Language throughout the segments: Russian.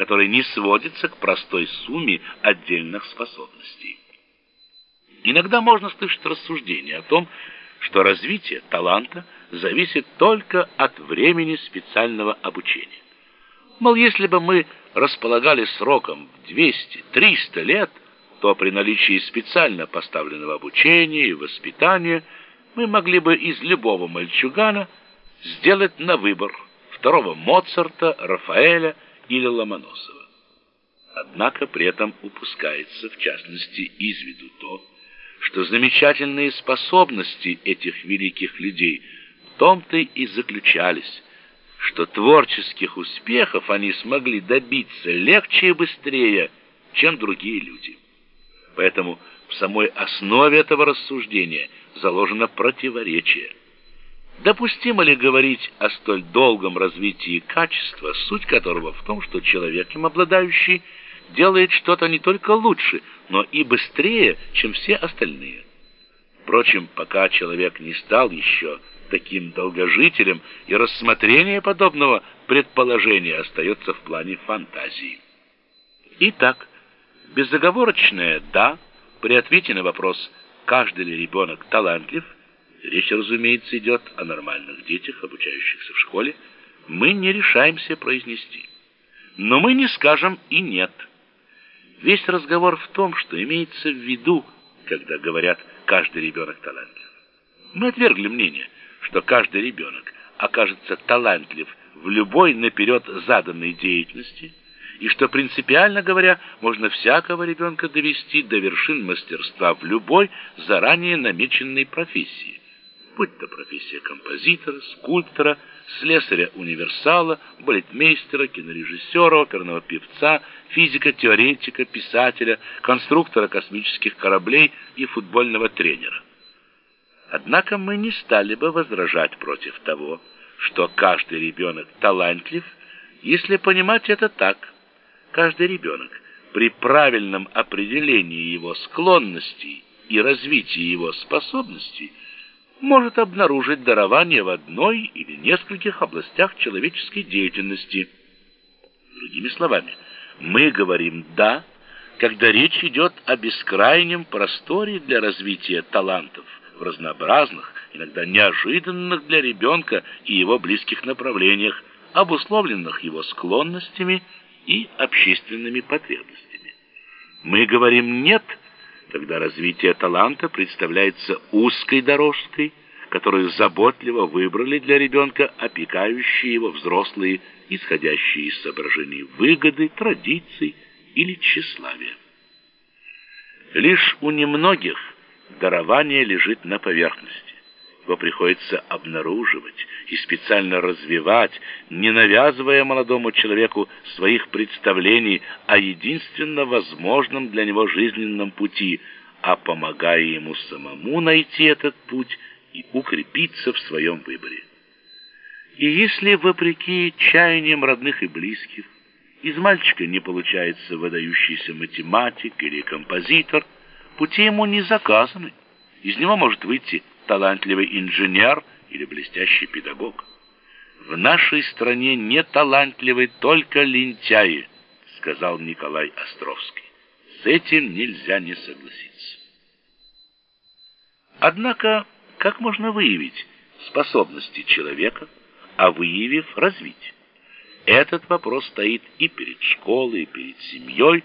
который не сводится к простой сумме отдельных способностей. Иногда можно слышать рассуждение о том, что развитие таланта зависит только от времени специального обучения. Мол, если бы мы располагали сроком в 200-300 лет, то при наличии специально поставленного обучения и воспитания мы могли бы из любого мальчугана сделать на выбор второго Моцарта, Рафаэля или Ломоносова. Однако при этом упускается в частности из виду то, что замечательные способности этих великих людей в том-то и заключались, что творческих успехов они смогли добиться легче и быстрее, чем другие люди. Поэтому в самой основе этого рассуждения заложено противоречие. Допустимо ли говорить о столь долгом развитии качества, суть которого в том, что человек, им обладающий, делает что-то не только лучше, но и быстрее, чем все остальные. Впрочем, пока человек не стал еще таким долгожителем, и рассмотрение подобного предположения остается в плане фантазии. Итак, безоговорочное «да» при ответе на вопрос «каждый ли ребенок талантлив» речь, разумеется, идет о нормальных детях, обучающихся в школе, мы не решаемся произнести. Но мы не скажем и «нет». Весь разговор в том, что имеется в виду, когда говорят «каждый ребенок талантлив». Мы отвергли мнение, что каждый ребенок окажется талантлив в любой наперед заданной деятельности, и что принципиально говоря, можно всякого ребенка довести до вершин мастерства в любой заранее намеченной профессии будь то профессия композитора, скульптора, слесаря-универсала, балетмейстера, кинорежиссера, оперного певца, физика-теоретика, писателя, конструктора космических кораблей и футбольного тренера. Однако мы не стали бы возражать против того, что каждый ребенок талантлив, если понимать это так. Каждый ребенок при правильном определении его склонностей и развитии его способностей – может обнаружить дарование в одной или нескольких областях человеческой деятельности. Другими словами, мы говорим «да», когда речь идет о бескрайнем просторе для развития талантов в разнообразных, иногда неожиданных для ребенка и его близких направлениях, обусловленных его склонностями и общественными потребностями. Мы говорим «нет», когда развитие таланта представляется узкой дорожкой, которую заботливо выбрали для ребенка опекающие его взрослые, исходящие из соображений выгоды, традиций или тщеславия. Лишь у немногих дарование лежит на поверхности. Его приходится обнаруживать и специально развивать, не навязывая молодому человеку своих представлений о единственно возможном для него жизненном пути, а помогая ему самому найти этот путь и укрепиться в своем выборе. И если, вопреки чаяниям родных и близких, из мальчика не получается выдающийся математик или композитор, пути ему не заказаны, из него может выйти талантливый инженер или блестящий педагог. В нашей стране не талантливы только лентяи, сказал Николай Островский. С этим нельзя не согласиться. Однако, как можно выявить способности человека, а выявив развить? Этот вопрос стоит и перед школой, и перед семьей,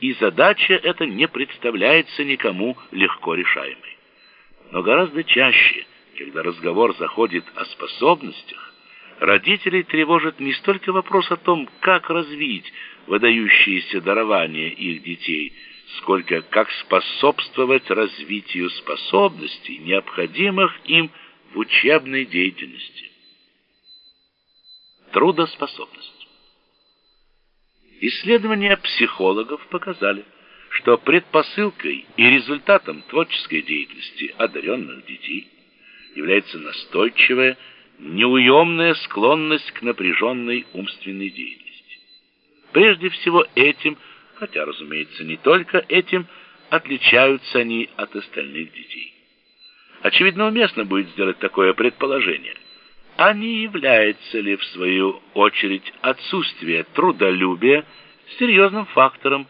и задача эта не представляется никому легко решаемой. Но гораздо чаще, когда разговор заходит о способностях, родителей тревожит не столько вопрос о том, как развить выдающиеся дарования их детей, сколько как способствовать развитию способностей, необходимых им в учебной деятельности. Трудоспособность. Исследования психологов показали, что предпосылкой и результатом творческой деятельности одаренных детей является настойчивая, неуемная склонность к напряженной умственной деятельности. Прежде всего этим, хотя, разумеется, не только этим, отличаются они от остальных детей. Очевидно, уместно будет сделать такое предположение. А не является ли, в свою очередь, отсутствие трудолюбия серьезным фактором